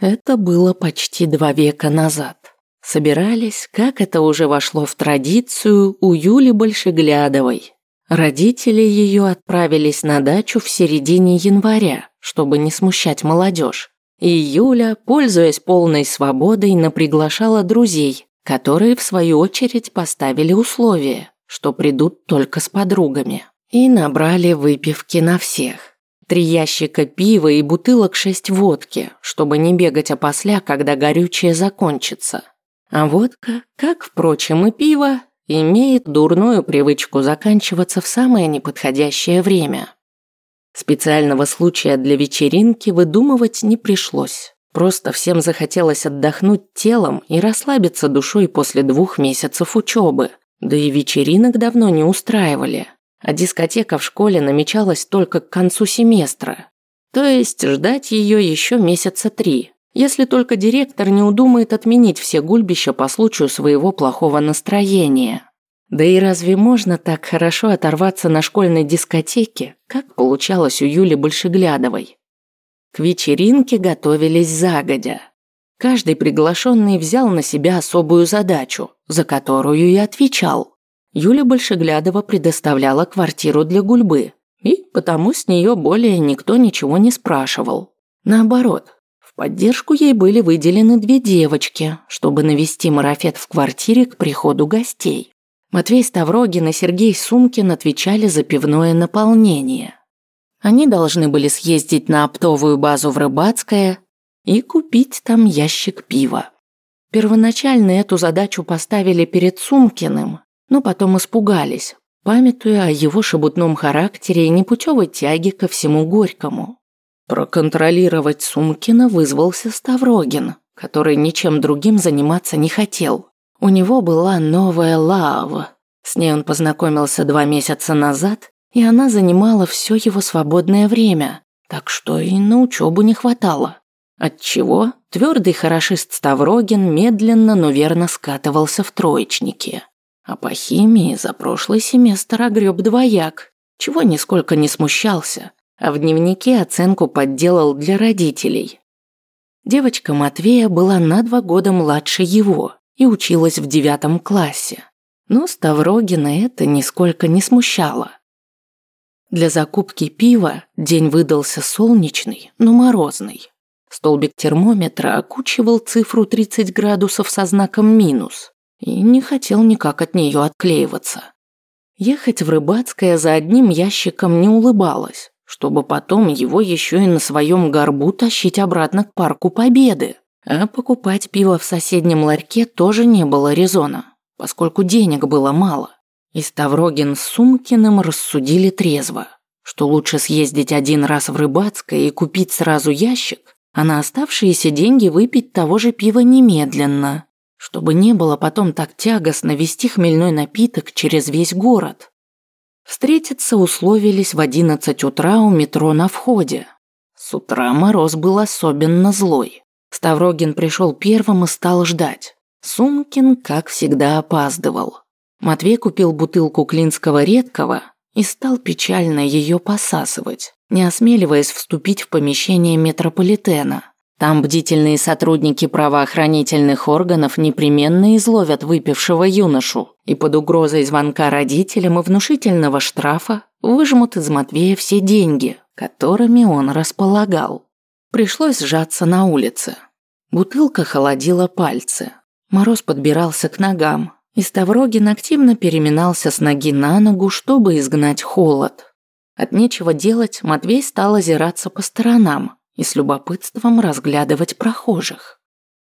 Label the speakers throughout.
Speaker 1: Это было почти два века назад. Собирались, как это уже вошло в традицию, у Юли Большеглядовой. Родители ее отправились на дачу в середине января, чтобы не смущать молодежь. И Юля, пользуясь полной свободой, наприглашала друзей, которые в свою очередь поставили условие, что придут только с подругами. И набрали выпивки на всех. Три ящика пива и бутылок шесть водки, чтобы не бегать опосля, когда горючее закончится. А водка, как, впрочем, и пиво, имеет дурную привычку заканчиваться в самое неподходящее время. Специального случая для вечеринки выдумывать не пришлось. Просто всем захотелось отдохнуть телом и расслабиться душой после двух месяцев учебы. Да и вечеринок давно не устраивали. А дискотека в школе намечалась только к концу семестра. То есть ждать ее еще месяца три. Если только директор не удумает отменить все гульбища по случаю своего плохого настроения. Да и разве можно так хорошо оторваться на школьной дискотеке, как получалось у Юли Большеглядовой? К вечеринке готовились загодя. Каждый приглашенный взял на себя особую задачу, за которую и отвечал. Юля Большеглядова предоставляла квартиру для гульбы, и потому с нее более никто ничего не спрашивал. Наоборот, в поддержку ей были выделены две девочки, чтобы навести марафет в квартире к приходу гостей. Матвей Ставрогин и Сергей Сумкин отвечали за пивное наполнение. Они должны были съездить на оптовую базу в Рыбацкое и купить там ящик пива. Первоначально эту задачу поставили перед Сумкиным, но потом испугались, памятуя о его шебутном характере и непутевой тяге ко всему горькому. Проконтролировать Сумкина вызвался Ставрогин, который ничем другим заниматься не хотел. У него была новая лава. С ней он познакомился два месяца назад, и она занимала все его свободное время, так что и на учебу не хватало. Отчего твердый хорошист Ставрогин медленно, но верно скатывался в троечники. А по химии за прошлый семестр огреб двояк, чего нисколько не смущался, а в дневнике оценку подделал для родителей. Девочка Матвея была на два года младше его, и училась в девятом классе. Но Ставрогина это нисколько не смущало. Для закупки пива день выдался солнечный, но морозный. Столбик термометра окучивал цифру 30 градусов со знаком минус и не хотел никак от нее отклеиваться. Ехать в Рыбацкое за одним ящиком не улыбалось, чтобы потом его еще и на своем горбу тащить обратно к парку Победы. А покупать пиво в соседнем ларьке тоже не было резона, поскольку денег было мало. И Ставрогин с Сумкиным рассудили трезво, что лучше съездить один раз в Рыбацкое и купить сразу ящик, а на оставшиеся деньги выпить того же пива немедленно, чтобы не было потом так тягостно вести хмельной напиток через весь город. Встретиться условились в одиннадцать утра у метро на входе. С утра мороз был особенно злой. Ставрогин пришел первым и стал ждать. Сумкин, как всегда, опаздывал. Матвей купил бутылку клинского редкого и стал печально ее посасывать, не осмеливаясь вступить в помещение метрополитена. Там бдительные сотрудники правоохранительных органов непременно изловят выпившего юношу и под угрозой звонка родителям и внушительного штрафа выжмут из Матвея все деньги, которыми он располагал. Пришлось сжаться на улице. Бутылка холодила пальцы. Мороз подбирался к ногам, и Ставрогин активно переминался с ноги на ногу, чтобы изгнать холод. От нечего делать Матвей стал озираться по сторонам и с любопытством разглядывать прохожих.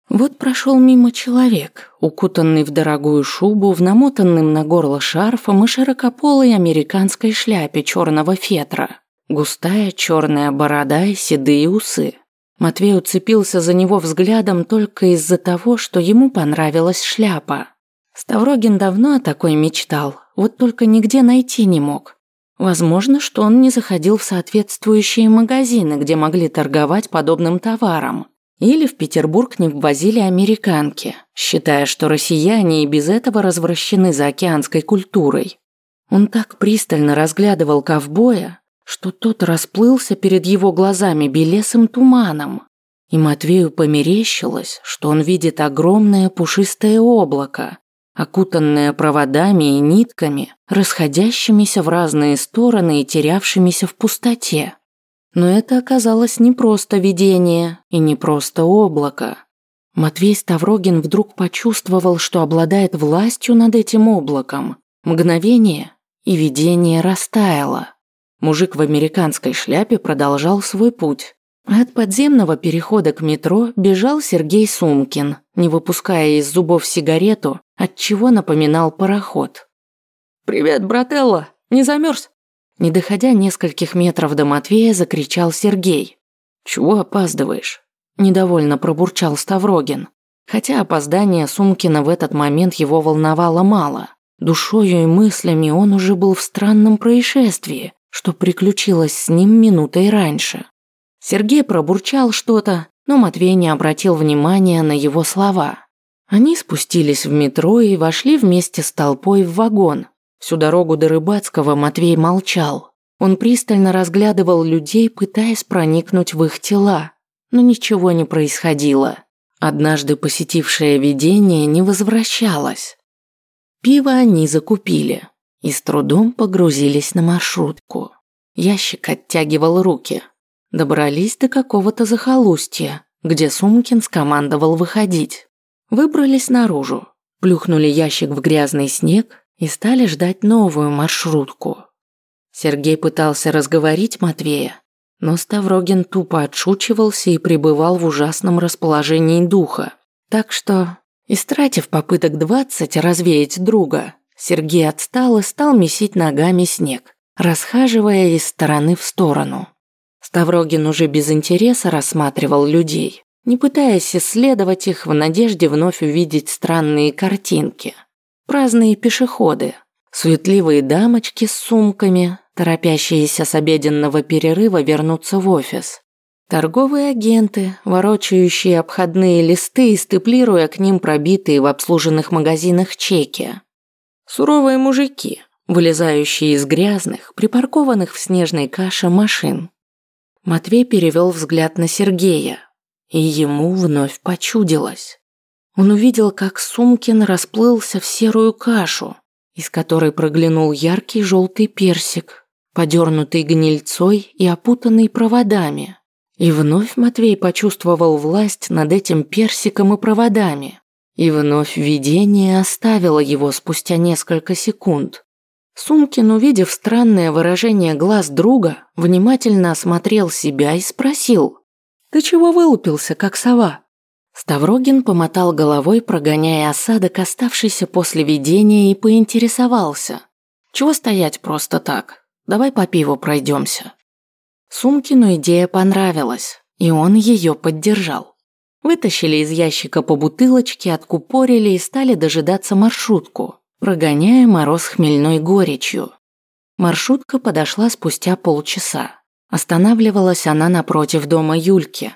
Speaker 1: Вот прошел мимо человек, укутанный в дорогую шубу, в намотанным на горло шарфом и широкополой американской шляпе черного фетра. Густая черная борода и седые усы. Матвей уцепился за него взглядом только из-за того, что ему понравилась шляпа. Ставрогин давно о такой мечтал, вот только нигде найти не мог. Возможно, что он не заходил в соответствующие магазины, где могли торговать подобным товаром. Или в Петербург не ввозили американки, считая, что россияне и без этого развращены заокеанской культурой. Он так пристально разглядывал ковбоя, что тот расплылся перед его глазами белесым туманом. И Матвею померещилось, что он видит огромное пушистое облако, окутанное проводами и нитками, расходящимися в разные стороны и терявшимися в пустоте. Но это оказалось не просто видение и не просто облако. Матвей Ставрогин вдруг почувствовал, что обладает властью над этим облаком. Мгновение, и видение растаяло. Мужик в американской шляпе продолжал свой путь. От подземного перехода к метро бежал Сергей Сумкин, не выпуская из зубов сигарету, от чего напоминал пароход. «Привет, брателло! Не замерз?» Не доходя нескольких метров до Матвея, закричал Сергей. «Чего опаздываешь?» Недовольно пробурчал Ставрогин. Хотя опоздание Сумкина в этот момент его волновало мало. Душою и мыслями он уже был в странном происшествии, что приключилось с ним минутой раньше. Сергей пробурчал что-то, но Матвей не обратил внимания на его слова. Они спустились в метро и вошли вместе с толпой в вагон. Всю дорогу до Рыбацкого Матвей молчал. Он пристально разглядывал людей, пытаясь проникнуть в их тела, но ничего не происходило. Однажды посетившее видение не возвращалось. Пиво они закупили и с трудом погрузились на маршрутку. Ящик оттягивал руки. Добрались до какого-то захолустья, где Сумкин скомандовал выходить. Выбрались наружу, плюхнули ящик в грязный снег и стали ждать новую маршрутку. Сергей пытался разговорить Матвея, но Ставрогин тупо отшучивался и пребывал в ужасном расположении духа. Так что Истратив попыток двадцать развеять друга, Сергей отстал и стал месить ногами снег, расхаживая из стороны в сторону. Ставрогин уже без интереса рассматривал людей, не пытаясь исследовать их в надежде вновь увидеть странные картинки. Праздные пешеходы, суетливые дамочки с сумками, торопящиеся с обеденного перерыва вернуться в офис, Торговые агенты, ворочающие обходные листы и степлируя к ним пробитые в обслуженных магазинах чеки. Суровые мужики, вылезающие из грязных, припаркованных в снежной каше машин. Матвей перевел взгляд на Сергея, и ему вновь почудилось. Он увидел, как Сумкин расплылся в серую кашу, из которой проглянул яркий желтый персик, подернутый гнильцой и опутанный проводами. И вновь Матвей почувствовал власть над этим персиком и проводами. И вновь видение оставило его спустя несколько секунд. Сумкин, увидев странное выражение глаз друга, внимательно осмотрел себя и спросил. «Ты чего вылупился, как сова?» Ставрогин помотал головой, прогоняя осадок, оставшийся после видения, и поинтересовался. «Чего стоять просто так? Давай по пиву пройдемся». Сумкину идея понравилась, и он ее поддержал. Вытащили из ящика по бутылочке, откупорили и стали дожидаться маршрутку, прогоняя мороз хмельной горечью. Маршрутка подошла спустя полчаса. Останавливалась она напротив дома Юльки.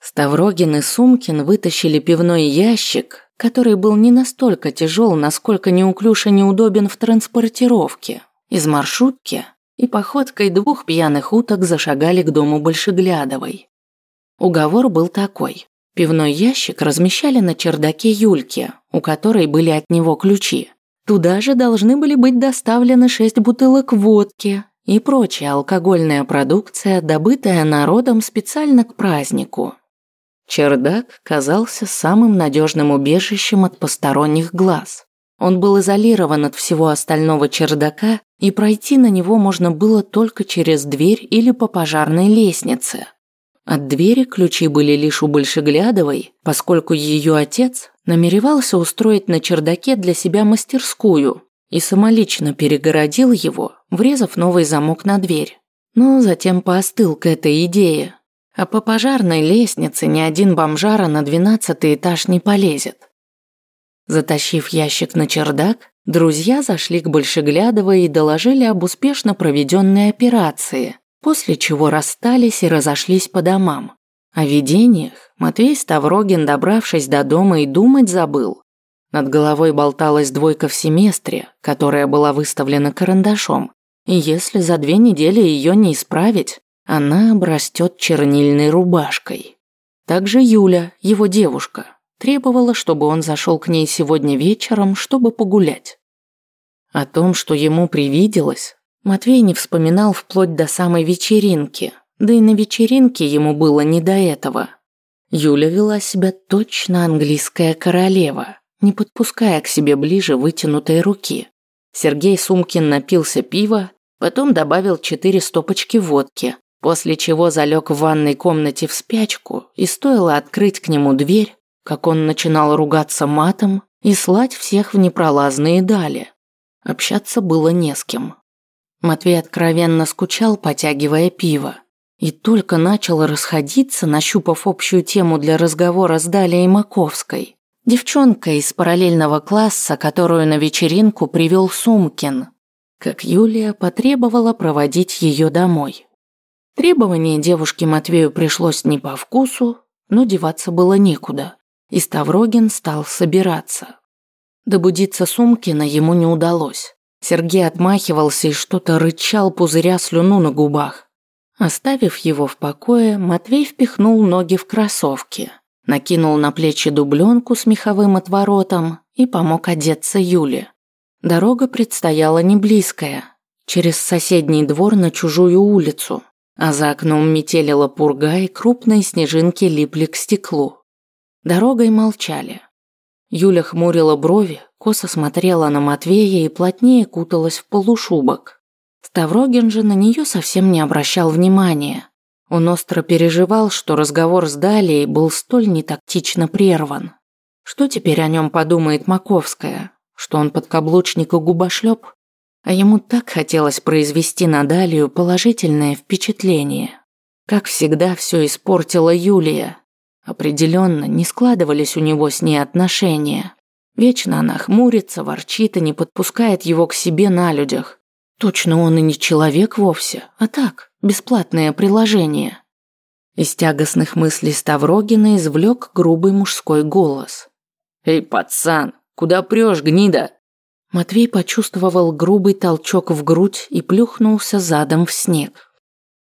Speaker 1: Ставрогин и Сумкин вытащили пивной ящик, который был не настолько тяжел, насколько неуклюж и неудобен в транспортировке, из маршрутки и походкой двух пьяных уток зашагали к дому Большеглядовой. Уговор был такой. Пивной ящик размещали на чердаке Юльки, у которой были от него ключи. Туда же должны были быть доставлены шесть бутылок водки и прочая алкогольная продукция, добытая народом специально к празднику. Чердак казался самым надежным убежищем от посторонних глаз. Он был изолирован от всего остального чердака, и пройти на него можно было только через дверь или по пожарной лестнице. От двери ключи были лишь у Большеглядовой, поскольку ее отец намеревался устроить на чердаке для себя мастерскую и самолично перегородил его, врезав новый замок на дверь. Но затем поостыл к этой идее. А по пожарной лестнице ни один бомжара на двенадцатый этаж не полезет. Затащив ящик на чердак, друзья зашли к Большеглядовой и доложили об успешно проведенной операции, после чего расстались и разошлись по домам. О видениях Матвей Ставрогин, добравшись до дома, и думать забыл. Над головой болталась двойка в семестре, которая была выставлена карандашом, и если за две недели ее не исправить, она обрастет чернильной рубашкой. Также Юля, его девушка, требовала, чтобы он зашел к ней сегодня вечером, чтобы погулять. О том, что ему привиделось, Матвей не вспоминал вплоть до самой вечеринки, да и на вечеринке ему было не до этого. Юля вела себя точно английская королева, не подпуская к себе ближе вытянутой руки. Сергей Сумкин напился пива, потом добавил четыре стопочки водки, после чего залег в ванной комнате в спячку, и стоило открыть к нему дверь, как он начинал ругаться матом и слать всех в непролазные дали. Общаться было не с кем. Матвей откровенно скучал, потягивая пиво, и только начал расходиться, нащупав общую тему для разговора с Далией Маковской. Девчонка из параллельного класса, которую на вечеринку привел Сумкин. Как Юлия потребовала проводить ее домой. Требование девушки Матвею пришлось не по вкусу, но деваться было некуда. И Ставрогин стал собираться. Добудиться Сумкина ему не удалось. Сергей отмахивался и что-то рычал, пузыря слюну на губах. Оставив его в покое, Матвей впихнул ноги в кроссовки – накинул на плечи дубленку с меховым отворотом и помог одеться Юле. Дорога предстояла не близкая, через соседний двор на чужую улицу, а за окном метелила пурга и крупные снежинки липли к стеклу. Дорогой молчали. Юля хмурила брови, косо смотрела на Матвея и плотнее куталась в полушубок. Ставрогин же на нее совсем не обращал внимания, он остро переживал, что разговор с Далией был столь нетактично прерван. Что теперь о нем подумает Маковская? Что он подкаблучник и губошлеп? А ему так хотелось произвести на Далию положительное впечатление. Как всегда, все испортила Юлия. Определенно, не складывались у него с ней отношения. Вечно она хмурится, ворчит и не подпускает его к себе на людях. Точно он и не человек вовсе, а так, бесплатное приложение. Из тягостных мыслей Ставрогина извлек грубый мужской голос. «Эй, пацан, куда прешь, гнида?» Матвей почувствовал грубый толчок в грудь и плюхнулся задом в снег.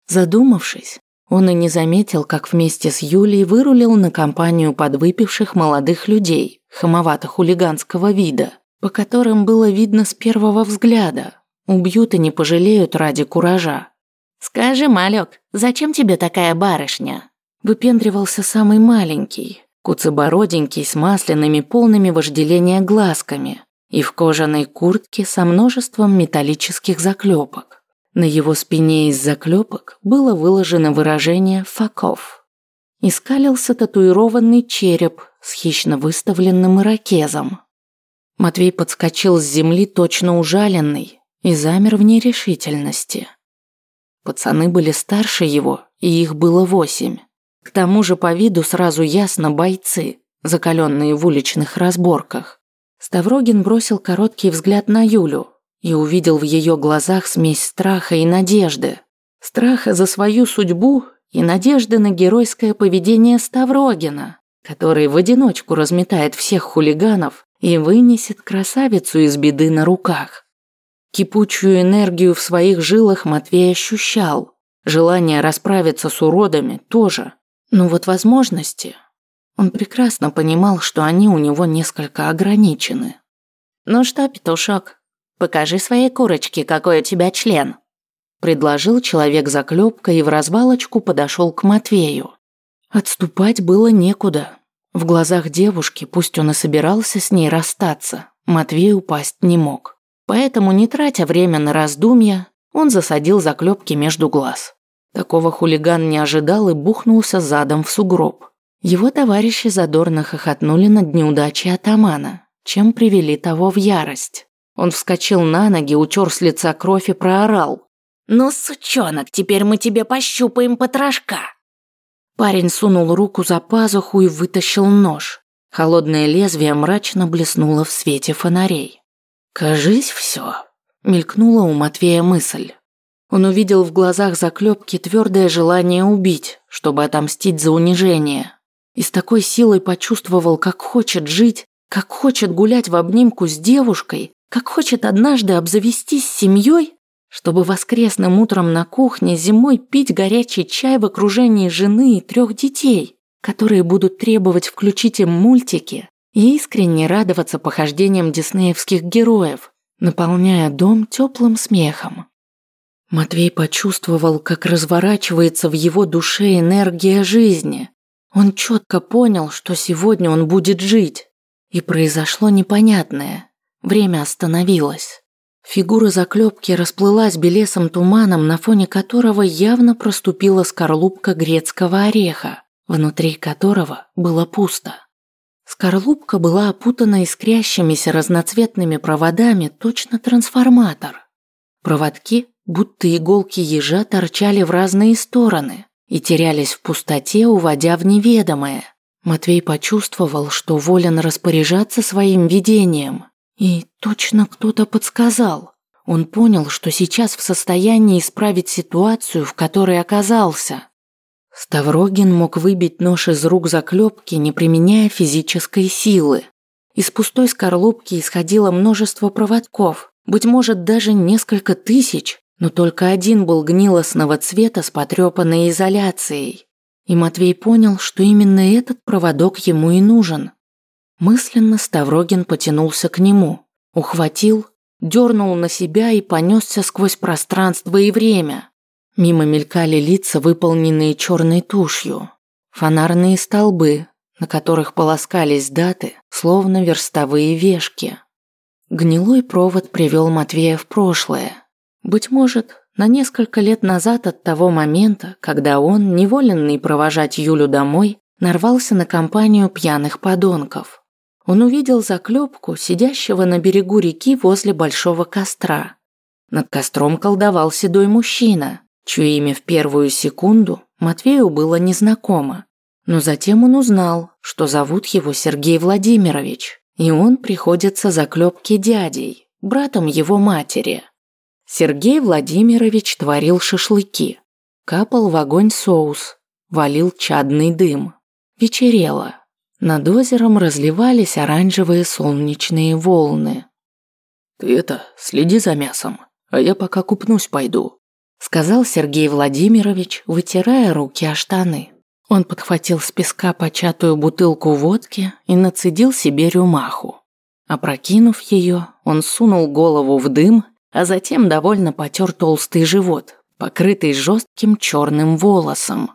Speaker 1: Задумавшись, он и не заметил, как вместе с Юлей вырулил на компанию подвыпивших молодых людей, хамовато-хулиганского вида, по которым было видно с первого взгляда, Убьют и не пожалеют ради куража. «Скажи, малек, зачем тебе такая барышня?» Выпендривался самый маленький, куцебороденький с масляными полными вожделения глазками и в кожаной куртке со множеством металлических заклепок. На его спине из заклепок было выложено выражение «факов». Искалился татуированный череп с хищно выставленным ирокезом. Матвей подскочил с земли точно ужаленный, и замер в нерешительности. Пацаны были старше его, и их было восемь. К тому же по виду сразу ясно бойцы, закаленные в уличных разборках. Ставрогин бросил короткий взгляд на Юлю и увидел в ее глазах смесь страха и надежды. Страха за свою судьбу и надежды на геройское поведение Ставрогина, который в одиночку разметает всех хулиганов и вынесет красавицу из беды на руках. Кипучую энергию в своих жилах Матвей ощущал. Желание расправиться с уродами тоже. Но вот возможности... Он прекрасно понимал, что они у него несколько ограничены. «Ну что, петушок, покажи своей курочке, какой у тебя член», предложил человек заклепка и в развалочку подошел к Матвею. Отступать было некуда. В глазах девушки, пусть он и собирался с ней расстаться, Матвей упасть не мог. Поэтому, не тратя время на раздумья, он засадил заклепки между глаз. Такого хулиган не ожидал и бухнулся задом в сугроб. Его товарищи задорно хохотнули над неудачей атамана, чем привели того в ярость. Он вскочил на ноги, утер с лица кровь и проорал. «Ну, сучонок, теперь мы тебе пощупаем потрошка!» Парень сунул руку за пазуху и вытащил нож. Холодное лезвие мрачно блеснуло в свете фонарей. «Кажись, все», – мелькнула у Матвея мысль. Он увидел в глазах заклепки твердое желание убить, чтобы отомстить за унижение. И с такой силой почувствовал, как хочет жить, как хочет гулять в обнимку с девушкой, как хочет однажды обзавестись семьей, чтобы воскресным утром на кухне зимой пить горячий чай в окружении жены и трех детей. которые будут требовать включить им мультики и искренне радоваться похождениям диснеевских героев, наполняя дом теплым смехом. Матвей почувствовал, как разворачивается в его душе энергия жизни. Он четко понял, что сегодня он будет жить. И произошло непонятное. Время остановилось. Фигура заклепки расплылась белесым туманом, на фоне которого явно проступила скорлупка грецкого ореха, внутри которого было пусто. Скорлупка была опутана искрящимися разноцветными проводами, точно трансформатор. Проводки, будто иголки ежа, торчали в разные стороны и терялись в пустоте, уводя в неведомое. Матвей почувствовал, что волен распоряжаться своим видением. И точно кто-то подсказал. Он понял, что сейчас в состоянии исправить ситуацию, в которой оказался. Ставрогин мог выбить нож из рук заклепки, не применяя физической силы. Из пустой скорлупки исходило множество проводков, быть может даже несколько тысяч, но только один был гнилостного цвета с потрепанной изоляцией. И Матвей понял, что именно этот проводок ему и нужен. Мысленно Ставрогин потянулся к нему, ухватил, дернул на себя и понесся сквозь пространство и время. Мимо мелькали лица, выполненные черной тушью. Фонарные столбы, на которых полоскались даты, словно верстовые вешки. Гнилой провод привел Матвея в прошлое. Быть может, на несколько лет назад от того момента, когда он, неволенный провожать Юлю домой, нарвался на компанию пьяных подонков. Он увидел заклепку, сидящего на берегу реки возле большого костра. Над костром колдовал седой мужчина, чье имя в первую секунду Матвею было незнакомо. Но затем он узнал, что зовут его Сергей Владимирович, и он приходится за клепки дядей, братом его матери. Сергей Владимирович творил шашлыки, капал в огонь соус, валил чадный дым. Вечерело. Над озером разливались оранжевые солнечные волны.
Speaker 2: «Ты это, следи за мясом, а я пока купнусь пойду»,
Speaker 1: сказал Сергей Владимирович, вытирая руки о штаны. Он подхватил с песка початую бутылку водки и нацедил себе рюмаху. Опрокинув ее, он сунул голову в дым, а затем довольно потер толстый живот, покрытый жестким черным волосом.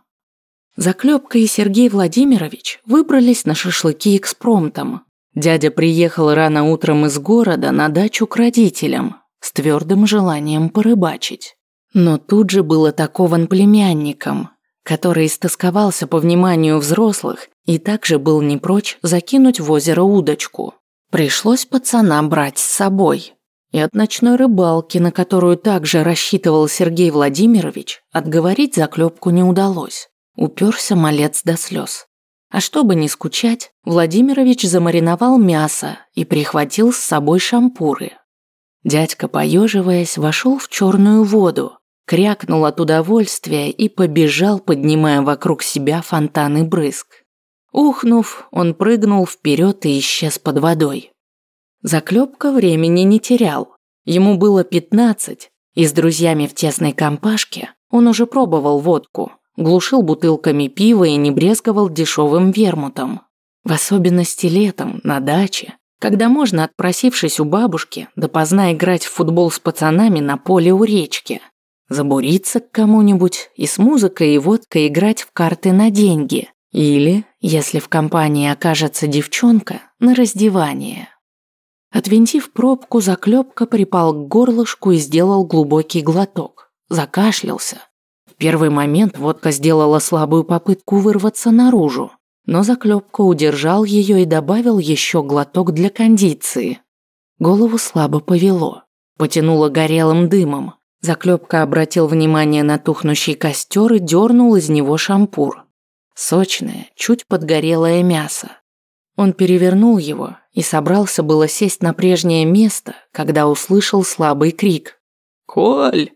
Speaker 1: Заклепка и Сергей Владимирович выбрались на шашлыки экспромтом. Дядя приехал рано утром из города на дачу к родителям с твердым желанием порыбачить. Но тут же был атакован племянником, который истосковался по вниманию взрослых и также был не прочь закинуть в озеро удочку. Пришлось пацанам брать с собой. И от ночной рыбалки, на которую также рассчитывал Сергей Владимирович, отговорить заклепку не удалось. Уперся малец до слез. А чтобы не скучать, Владимирович замариновал мясо и прихватил с собой шампуры. Дядька, поеживаясь, вошел в черную воду, крякнул от удовольствия и побежал, поднимая вокруг себя фонтаны брызг. Ухнув, он прыгнул вперед и исчез под водой. Заклепка времени не терял. Ему было пятнадцать, и с друзьями в тесной компашке он уже пробовал водку, глушил бутылками пива и не брезговал дешевым вермутом. В особенности летом, на даче, когда можно, отпросившись у бабушки, допоздна играть в футбол с пацанами на поле у речки – забуриться к кому-нибудь и с музыкой и водкой играть в карты на деньги. Или, если в компании окажется девчонка, на раздевание. Отвинтив пробку, заклепка припал к горлышку и сделал глубокий глоток. Закашлялся. В первый момент водка сделала слабую попытку вырваться наружу, но заклепка удержал ее и добавил еще глоток для кондиции. Голову слабо повело. Потянуло горелым дымом. Заклепка обратил внимание на тухнущий костер и дернул из него шампур. Сочное, чуть подгорелое мясо. Он перевернул его и собрался было сесть на прежнее место, когда услышал слабый крик.
Speaker 2: «Коль!»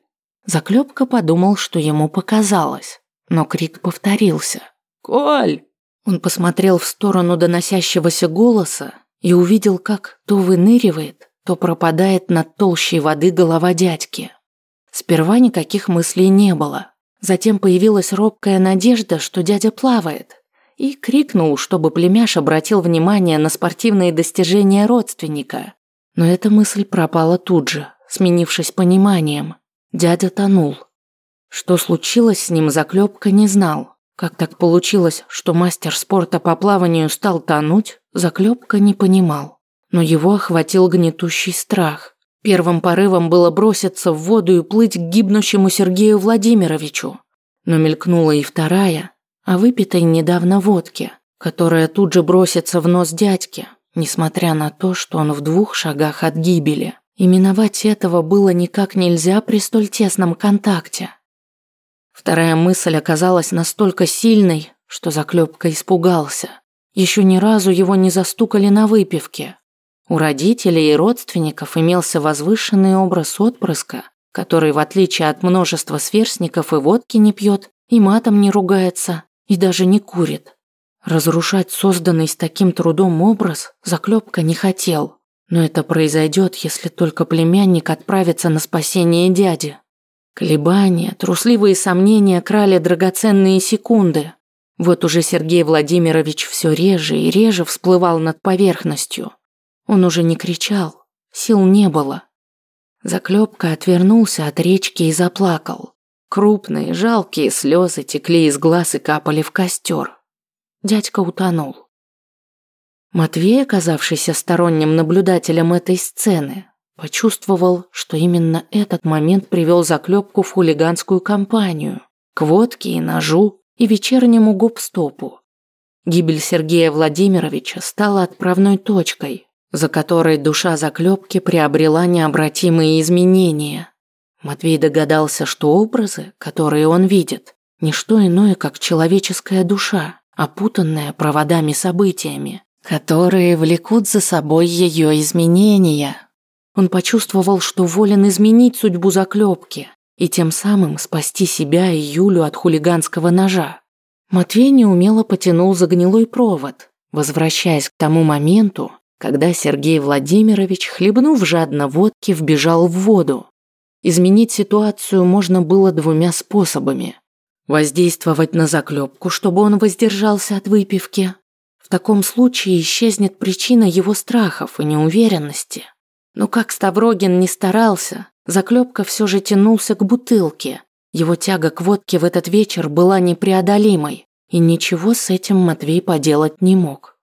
Speaker 1: Заклепка подумал, что ему показалось, но крик повторился.
Speaker 2: «Коль!»
Speaker 1: Он посмотрел в сторону доносящегося голоса и увидел, как то выныривает, то пропадает над толщей воды голова дядьки. Сперва никаких мыслей не было. Затем появилась робкая надежда, что дядя плавает. и крикнул, чтобы племяш обратил внимание на спортивные достижения родственника. Но эта мысль пропала тут же, сменившись пониманием. Дядя тонул. Что случилось с ним, заклепка не знал. Как так получилось, что мастер спорта по плаванию стал тонуть, заклепка не понимал. Но его охватил гнетущий страх. Первым порывом было броситься в воду и плыть к гибнущему Сергею Владимировичу. Но мелькнула и вторая, о выпитой недавно водке, которая тут же бросится в нос дядьке, несмотря на то, что он в двух шагах от гибели. И миновать этого было никак нельзя при столь тесном контакте. Вторая мысль оказалась настолько сильной, что заклепка испугался. Еще ни разу его не застукали на выпивке. У родителей и родственников имелся возвышенный образ отпрыска, который, в отличие от множества сверстников, и водки не пьет, и матом не ругается, и даже не курит. Разрушать созданный с таким трудом образ заклепка не хотел. Но это произойдет, если только племянник отправится на спасение дяди. Колебания, трусливые сомнения крали драгоценные секунды. Вот уже Сергей Владимирович все реже и реже всплывал над поверхностью. Он уже не кричал, сил не было. Заклепка отвернулся от речки и заплакал. Крупные, жалкие слезы текли из глаз и капали в костер. Дядька утонул. Матвей, оказавшийся сторонним наблюдателем этой сцены, Почувствовал, что именно этот момент привел заклепку в хулиганскую компанию, к водке и ножу и вечернему гоп-стопу. Гибель Сергея Владимировича стала отправной точкой, за которой душа заклепки приобрела необратимые изменения. Матвей догадался, что образы, которые он видит, не что иное, как человеческая душа, опутанная проводами событиями, которые влекут за собой ее изменения. Он почувствовал, что волен изменить судьбу заклепки и тем самым спасти себя и Юлю от хулиганского ножа. Матвей неумело потянул за гнилой провод, возвращаясь к тому моменту, когда Сергей Владимирович, хлебнув жадно водки, вбежал в воду. Изменить ситуацию можно было двумя способами. Воздействовать на заклепку, чтобы он воздержался от выпивки. В таком случае исчезнет причина его страхов и неуверенности. Но как Ставрогин не старался, заклепка все же тянулся к бутылке. Его тяга к водке в этот вечер была непреодолимой, и ничего с этим Матвей поделать не мог.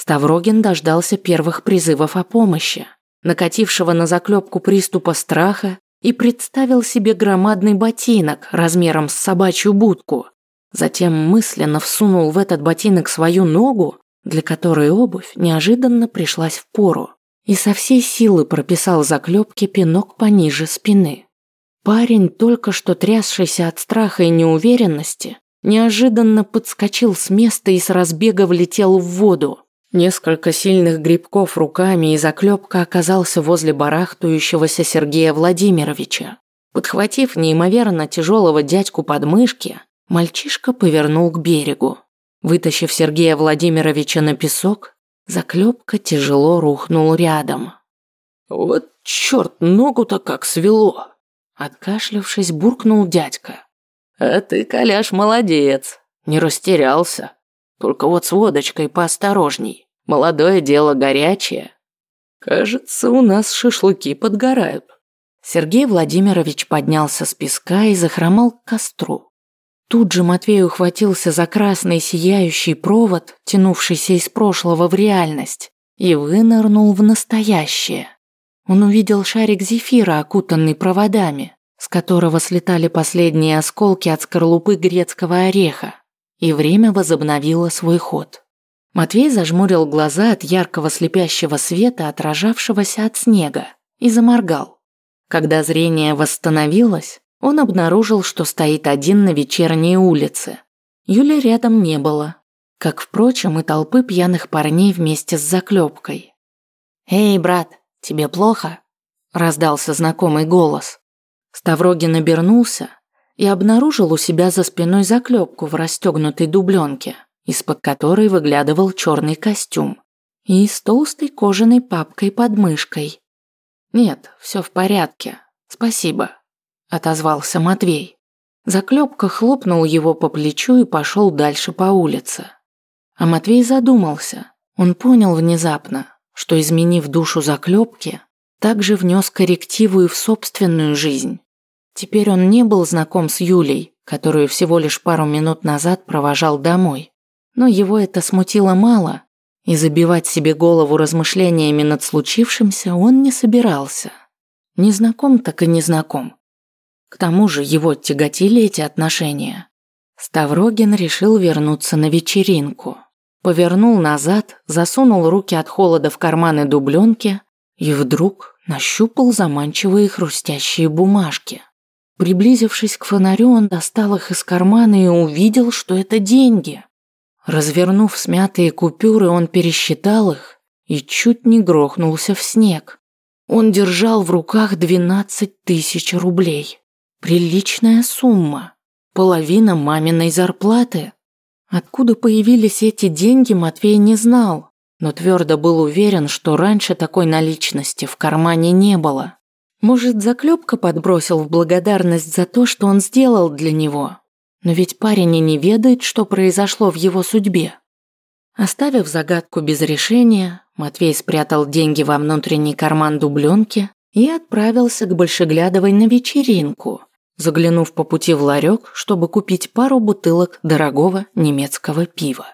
Speaker 1: Ставрогин дождался первых призывов о помощи, накатившего на заклепку приступа страха и представил себе громадный ботинок размером с собачью будку. Затем мысленно всунул в этот ботинок свою ногу, для которой обувь неожиданно пришлась в пору и со всей силы прописал заклепки пинок пониже спины. Парень, только что трясшийся от страха и неуверенности, неожиданно подскочил с места и с разбега влетел в воду. Несколько сильных грибков руками и заклепка оказался возле барахтающегося Сергея Владимировича. Подхватив неимоверно тяжелого дядьку под мышки, мальчишка повернул к берегу. Вытащив Сергея Владимировича на песок, Заклепка тяжело рухнул рядом.
Speaker 2: «Вот черт, ногу-то как свело!»
Speaker 1: Откашлявшись, буркнул дядька.
Speaker 2: «А ты, Коляш, молодец, не растерялся. Только вот с водочкой поосторожней. Молодое дело горячее. Кажется, у нас шашлыки подгорают».
Speaker 1: Сергей Владимирович поднялся с песка и захромал к костру. Тут же Матвей ухватился за красный сияющий провод, тянувшийся из прошлого в реальность, и вынырнул в настоящее. Он увидел шарик зефира, окутанный проводами, с которого слетали последние осколки от скорлупы грецкого ореха, и время возобновило свой ход. Матвей зажмурил глаза от яркого слепящего света, отражавшегося от снега, и заморгал. Когда зрение восстановилось, он обнаружил, что стоит один на вечерней улице. Юли рядом не было, как, впрочем, и толпы пьяных парней вместе с заклепкой. «Эй, брат, тебе плохо?» – раздался знакомый голос. Ставрогин обернулся и обнаружил у себя за спиной заклепку в расстегнутой дубленке, из-под которой выглядывал черный костюм, и с толстой кожаной папкой под мышкой. «Нет, все в порядке, спасибо», отозвался Матвей. Заклепка хлопнул его по плечу и пошел дальше по улице. А Матвей задумался. Он понял внезапно, что, изменив душу заклепки, также внес коррективу и в собственную жизнь. Теперь он не был знаком с Юлей, которую всего лишь пару минут назад провожал домой. Но его это смутило мало, и забивать себе голову размышлениями над случившимся он не собирался. Не знаком так и не знаком. К тому же его тяготили эти отношения. Ставрогин решил вернуться на вечеринку. Повернул назад, засунул руки от холода в карманы дубленки и вдруг нащупал заманчивые хрустящие бумажки. Приблизившись к фонарю, он достал их из кармана и увидел, что это деньги. Развернув смятые купюры, он пересчитал их и чуть не грохнулся в снег. Он держал в руках 12 тысяч рублей. Приличная сумма. Половина маминой зарплаты. Откуда появились эти деньги, Матвей не знал, но твердо был уверен, что раньше такой наличности в кармане не было. Может, заклепка подбросил в благодарность за то, что он сделал для него. Но ведь парень и не ведает, что произошло в его судьбе. Оставив загадку без решения, Матвей спрятал деньги во внутренний карман дубленки и отправился к Большеглядовой на вечеринку, заглянув по пути в ларек, чтобы купить пару бутылок дорогого немецкого пива.